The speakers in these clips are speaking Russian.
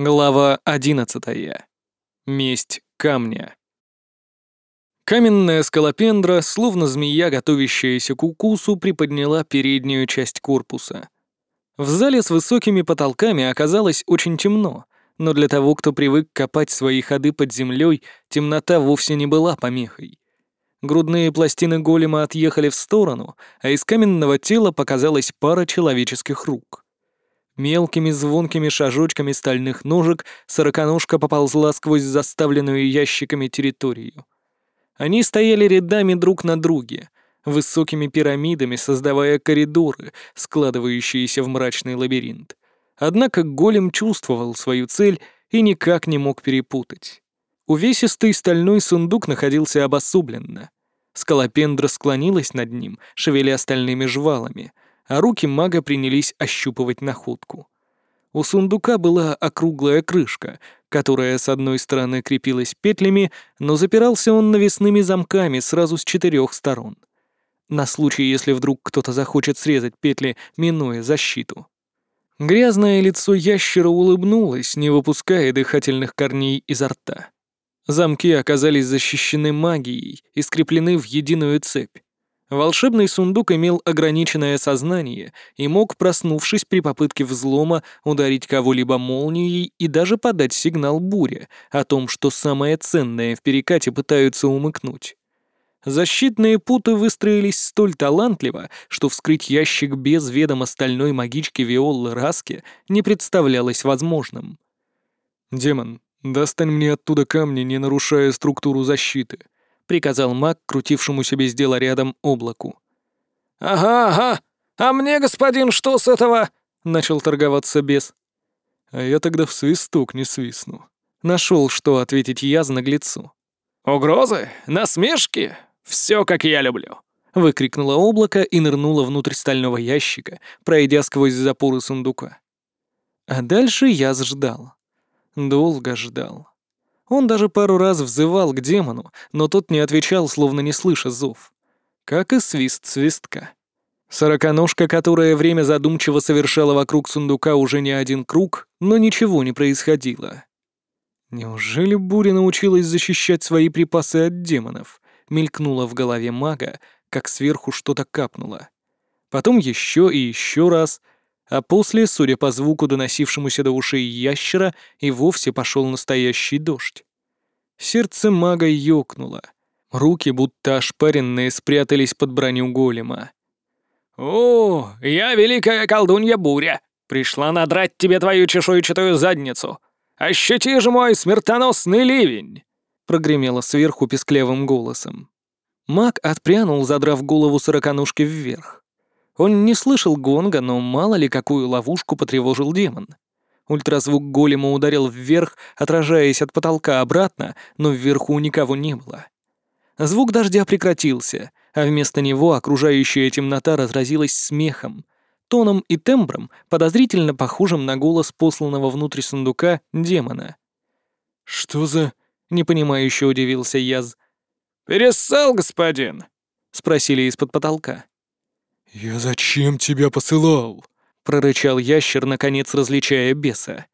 Глава одиннадцатая. Месть камня. Каменная скалопендра, словно змея, готовящаяся к укусу, приподняла переднюю часть корпуса. В зале с высокими потолками оказалось очень темно, но для того, кто привык копать свои ходы под землей, темнота вовсе не была помехой. Грудные пластины голема отъехали в сторону, а из каменного тела показалась пара человеческих рук — Мелкими звонкими шажочками стальных ножек сороконожка поползла сквозь заставленную ящиками территорию. Они стояли рядами друг на друге, высокими пирамидами создавая коридоры, складывающиеся в мрачный лабиринт. Однако голем чувствовал свою цель и никак не мог перепутать. Увесистый стальной сундук находился обособленно. Скалопендра склонилась над ним, шевеля стальными жвалами — а руки мага принялись ощупывать находку. У сундука была округлая крышка, которая с одной стороны крепилась петлями, но запирался он навесными замками сразу с четырех сторон. На случай, если вдруг кто-то захочет срезать петли, минуя защиту. Грязное лицо ящера улыбнулось, не выпуская дыхательных корней изо рта. Замки оказались защищены магией и скреплены в единую цепь. Волшебный сундук имел ограниченное сознание и мог, проснувшись при попытке взлома, ударить кого-либо молнией и даже подать сигнал буре о том, что самое ценное в перекате пытаются умыкнуть. Защитные путы выстроились столь талантливо, что вскрыть ящик без ведома стальной магички Виоллы Раски не представлялось возможным. «Демон, достань мне оттуда камни, не нарушая структуру защиты», приказал маг, крутившемуся без дела рядом облаку. «Ага, ага! А мне, господин, что с этого?» — начал торговаться бес. А я тогда в свисток не свистну. Нашел, что ответить я с наглецу. «Угрозы? Насмешки? Все, как я люблю!» — выкрикнуло облако и нырнуло внутрь стального ящика, пройдя сквозь запоры сундука. А дальше я ждал. Долго ждал. Он даже пару раз взывал к демону, но тот не отвечал, словно не слыша зов. Как и свист свистка. Сороконожка, которая время задумчиво совершала вокруг сундука уже не один круг, но ничего не происходило. Неужели Буря научилась защищать свои припасы от демонов? Мелькнуло в голове мага, как сверху что-то капнуло. Потом еще и еще раз — а после, судя по звуку, доносившемуся до ушей ящера, и вовсе пошел настоящий дождь. Сердце мага ёкнуло. Руки, будто ошпаренные, спрятались под броню голема. «О, я великая колдунья Буря! Пришла надрать тебе твою чешуйчатую задницу! Ощути же мой смертоносный ливень!» прогремело сверху песклявым голосом. Маг отпрянул, задрав голову сороконожки вверх. Он не слышал гонга, но мало ли какую ловушку потревожил демон. Ультразвук голема ударил вверх, отражаясь от потолка обратно, но вверху никого не было. Звук дождя прекратился, а вместо него окружающая темнота разразилась смехом, тоном и тембром, подозрительно похожим на голос посланного внутрь сундука демона. «Что за...» — непонимающе удивился Яз. «Перессал, господин?» — спросили из-под потолка. «Я зачем тебя посылал?» — прорычал ящер, наконец различая беса.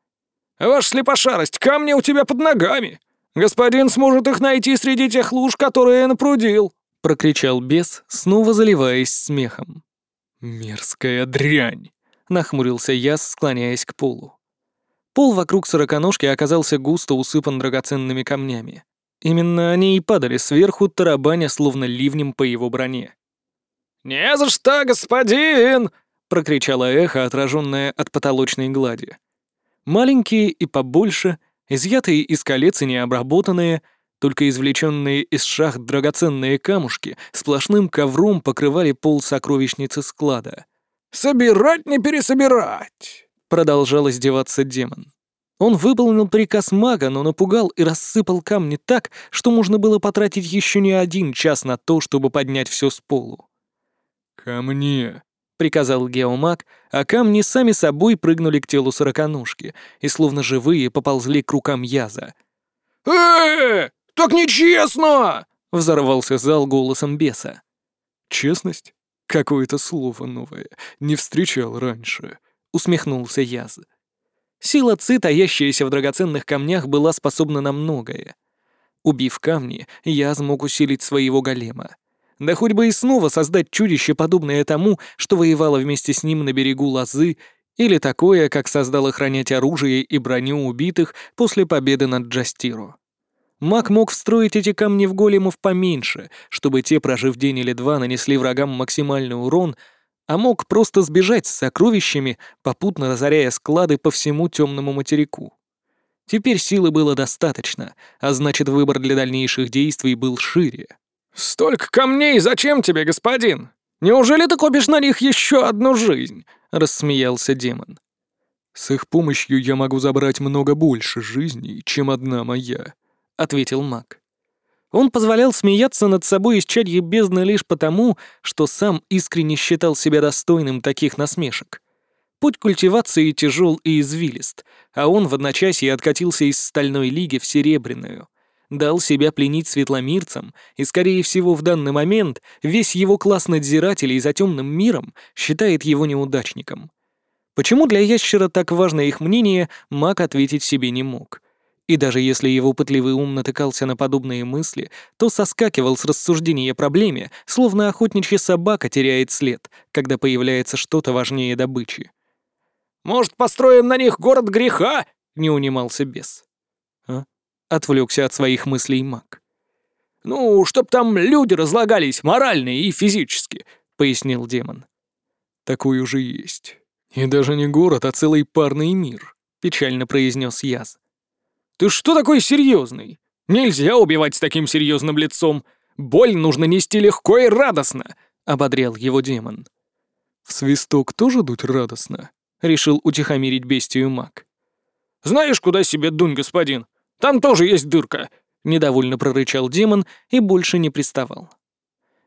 «Ваша слепошарость, камни у тебя под ногами! Господин сможет их найти среди тех луж, которые я напрудил!» — прокричал бес, снова заливаясь смехом. «Мерзкая дрянь!» — нахмурился Яс, склоняясь к полу. Пол вокруг сороконожки оказался густо усыпан драгоценными камнями. Именно они и падали сверху, тарабаня словно ливнем по его броне. «Не за что, господин!» — прокричало эхо, отраженное от потолочной глади. Маленькие и побольше, изъятые из колец и необработанные, только извлеченные из шахт драгоценные камушки сплошным ковром покрывали пол сокровищницы склада. «Собирать не пересобирать!» — продолжал издеваться демон. Он выполнил приказ мага, но напугал и рассыпал камни так, что можно было потратить еще не один час на то, чтобы поднять все с полу. «Ко мне!» — приказал геомаг, а камни сами собой прыгнули к телу сороконожки и, словно живые, поползли к рукам Яза. э Так нечестно!» — взорвался зал голосом беса. «Честность? Какое-то слово новое. Не встречал раньше», — усмехнулся Яз. Сила ци, таящаяся в драгоценных камнях, была способна на многое. Убив камни, я смог усилить своего голема. Да хоть бы и снова создать чудище, подобное тому, что воевало вместе с ним на берегу Лозы, или такое, как создал охранять оружие и броню убитых после победы над Джастиро. Маг мог встроить эти камни в големов поменьше, чтобы те, прожив день или два, нанесли врагам максимальный урон, а мог просто сбежать с сокровищами, попутно разоряя склады по всему темному материку. Теперь силы было достаточно, а значит, выбор для дальнейших действий был шире. «Столько камней зачем тебе, господин? Неужели ты копишь на них еще одну жизнь?» — рассмеялся демон. «С их помощью я могу забрать много больше жизней, чем одна моя», — ответил маг. Он позволял смеяться над собой из чадьи бездны лишь потому, что сам искренне считал себя достойным таких насмешек. Путь культивации тяжел и извилист, а он в одночасье откатился из стальной лиги в серебряную. Дал себя пленить светломирцам, и, скорее всего, в данный момент весь его класс надзирателей за темным миром считает его неудачником. Почему для ящера так важно их мнение, маг ответить себе не мог. И даже если его пытливый ум натыкался на подобные мысли, то соскакивал с рассуждения о проблеме, словно охотничья собака теряет след, когда появляется что-то важнее добычи. «Может, построим на них город греха?» — не унимался бес. Отвлекся от своих мыслей маг. «Ну, чтоб там люди разлагались морально и физически», — пояснил демон. «Такой уже есть. И даже не город, а целый парный мир», — печально произнес Яз. Ты что такой серьезный? Нельзя убивать с таким серьезным лицом. Боль нужно нести легко и радостно, ободрял его демон. В свисток тоже дуть радостно, решил утихомирить бестию маг. Знаешь, куда себе дунь, господин? Там тоже есть дырка, недовольно прорычал демон и больше не приставал.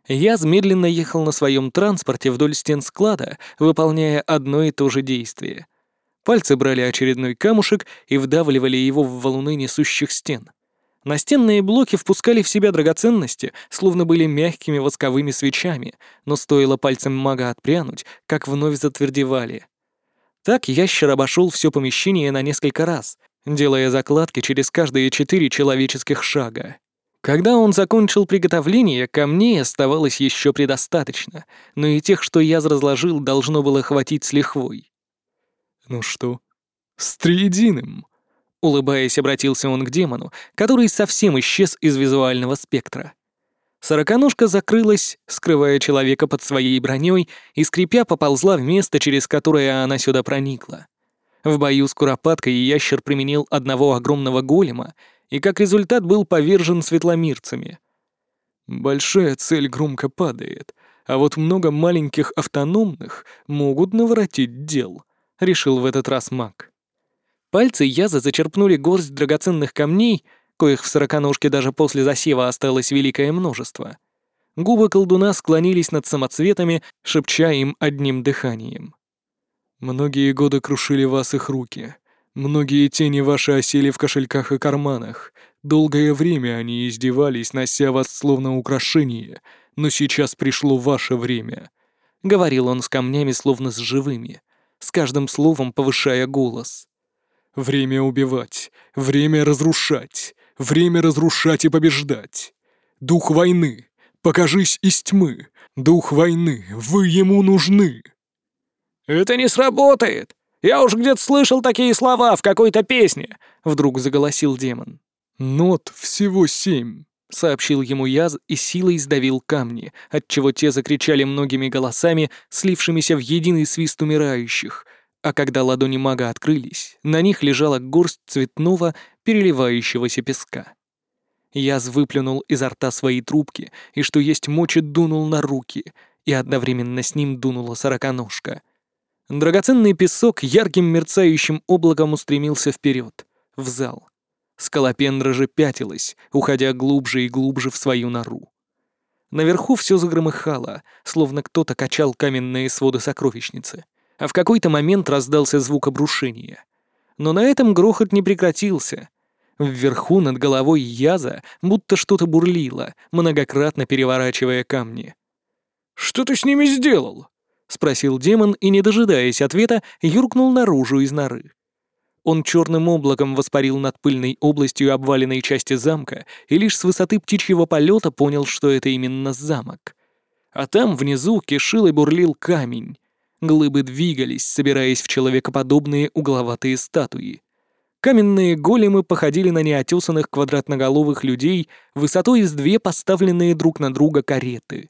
Я медленно ехал на своем транспорте вдоль стен склада, выполняя одно и то же действие — Пальцы брали очередной камушек и вдавливали его в валуны несущих стен. Настенные блоки впускали в себя драгоценности, словно были мягкими восковыми свечами, но стоило пальцем мага отпрянуть, как вновь затвердевали. Так ящер обошел все помещение на несколько раз, делая закладки через каждые четыре человеческих шага. Когда он закончил приготовление, камней оставалось еще предостаточно, но и тех, что я разложил, должно было хватить с лихвой. «Ну что, с триединым?» Улыбаясь, обратился он к демону, который совсем исчез из визуального спектра. Сороконожка закрылась, скрывая человека под своей броней, и скрипя поползла в место, через которое она сюда проникла. В бою с Куропаткой ящер применил одного огромного голема, и как результат был повержен светломирцами. Большая цель громко падает, а вот много маленьких автономных могут наворотить дел. — решил в этот раз маг. Пальцы Яза зачерпнули горсть драгоценных камней, коих в сороконожке даже после засева осталось великое множество. Губы колдуна склонились над самоцветами, шепча им одним дыханием. «Многие годы крушили вас их руки. Многие тени ваши осели в кошельках и карманах. Долгое время они издевались, нося вас словно украшение, но сейчас пришло ваше время», — говорил он с камнями, словно с живыми с каждым словом повышая голос. «Время убивать, время разрушать, время разрушать и побеждать. Дух войны, покажись из тьмы, дух войны, вы ему нужны!» «Это не сработает! Я уж где-то слышал такие слова в какой-то песне!» — вдруг заголосил демон. «Нот всего семь», — сообщил ему Яз и силой сдавил камни, отчего те закричали многими голосами, слившимися в единый свист умирающих, а когда ладони мага открылись, на них лежала горсть цветного, переливающегося песка. Яз выплюнул изо рта свои трубки и, что есть мочи, дунул на руки, и одновременно с ним дунула сороконожка. Драгоценный песок ярким мерцающим облаком устремился вперед, в зал. Скалопендра же пятилась, уходя глубже и глубже в свою нору. Наверху все загромыхало, словно кто-то качал каменные своды сокровищницы, а в какой-то момент раздался звук обрушения. Но на этом грохот не прекратился. Вверху над головой Яза будто что-то бурлило, многократно переворачивая камни. «Что ты с ними сделал?» — спросил демон и, не дожидаясь ответа, юркнул наружу из норы. Он черным облаком воспарил над пыльной областью обваленной части замка и лишь с высоты птичьего полета понял, что это именно замок. А там внизу кишил и бурлил камень. Глыбы двигались, собираясь в человекоподобные угловатые статуи. Каменные големы походили на неотесанных квадратноголовых людей высотой из две поставленные друг на друга кареты.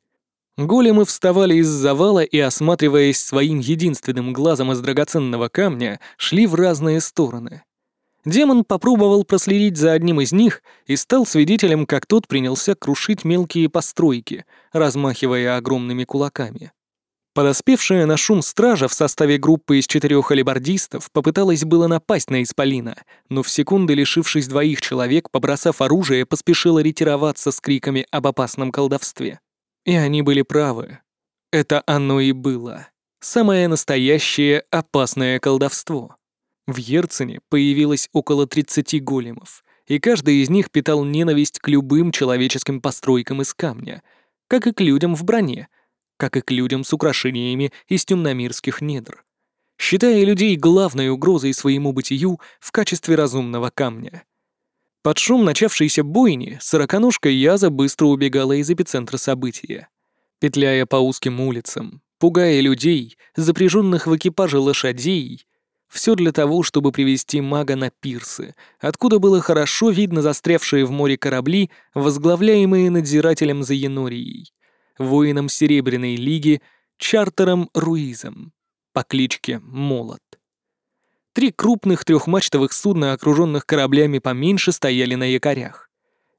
Големы вставали из завала и, осматриваясь своим единственным глазом из драгоценного камня, шли в разные стороны. Демон попробовал проследить за одним из них и стал свидетелем, как тот принялся крушить мелкие постройки, размахивая огромными кулаками. Подоспевшая на шум стража в составе группы из четырех алибардистов попыталась было напасть на Исполина, но в секунды, лишившись двоих человек, побросав оружие, поспешила ретироваться с криками об опасном колдовстве. И они были правы. Это оно и было. Самое настоящее опасное колдовство. В Ерцене появилось около 30 големов, и каждый из них питал ненависть к любым человеческим постройкам из камня, как и к людям в броне, как и к людям с украшениями из темномирских недр, считая людей главной угрозой своему бытию в качестве разумного камня. Под шум начавшейся бойни сороконожка Яза быстро убегала из эпицентра события. Петляя по узким улицам, пугая людей, запряженных в экипаже лошадей, все для того, чтобы привести мага на пирсы, откуда было хорошо видно застрявшие в море корабли, возглавляемые надзирателем за Янорией, воином Серебряной Лиги Чартером Руизом по кличке Молот. Три крупных трехмачтовых судна, окруженных кораблями поменьше, стояли на якорях.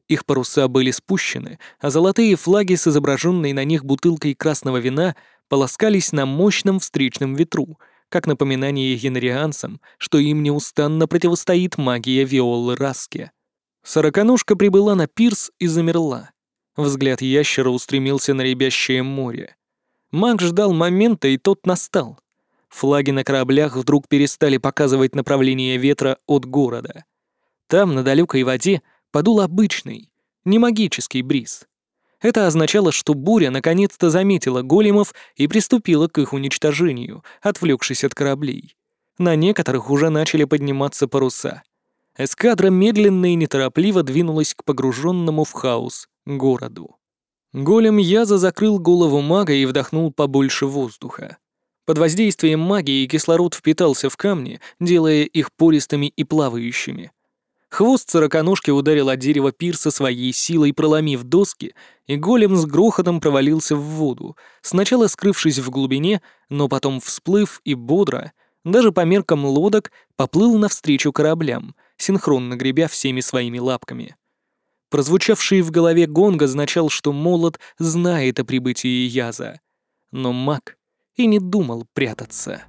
Их паруса были спущены, а золотые флаги с изображенной на них бутылкой красного вина полоскались на мощном встречном ветру, как напоминание янрианцам, что им неустанно противостоит магия Виолы Раске. Сороконожка прибыла на пирс и замерла. Взгляд ящера устремился на ребящее море. Маг ждал момента, и тот настал. Флаги на кораблях вдруг перестали показывать направление ветра от города. Там, на далекой воде, подул обычный, не магический бриз. Это означало, что буря наконец-то заметила големов и приступила к их уничтожению, отвлекшись от кораблей. На некоторых уже начали подниматься паруса. Эскадра медленно и неторопливо двинулась к погруженному в хаос городу. Голем Яза закрыл голову мага и вдохнул побольше воздуха. Под воздействием магии кислород впитался в камни, делая их пористыми и плавающими. Хвост сороконожки ударил от дерева пирса своей силой, проломив доски, и голем с грохотом провалился в воду, сначала скрывшись в глубине, но потом всплыв и бодро, даже по меркам лодок, поплыл навстречу кораблям, синхронно гребя всеми своими лапками. Прозвучавший в голове гонг означал, что молот знает о прибытии Яза. Но маг и не думал прятаться.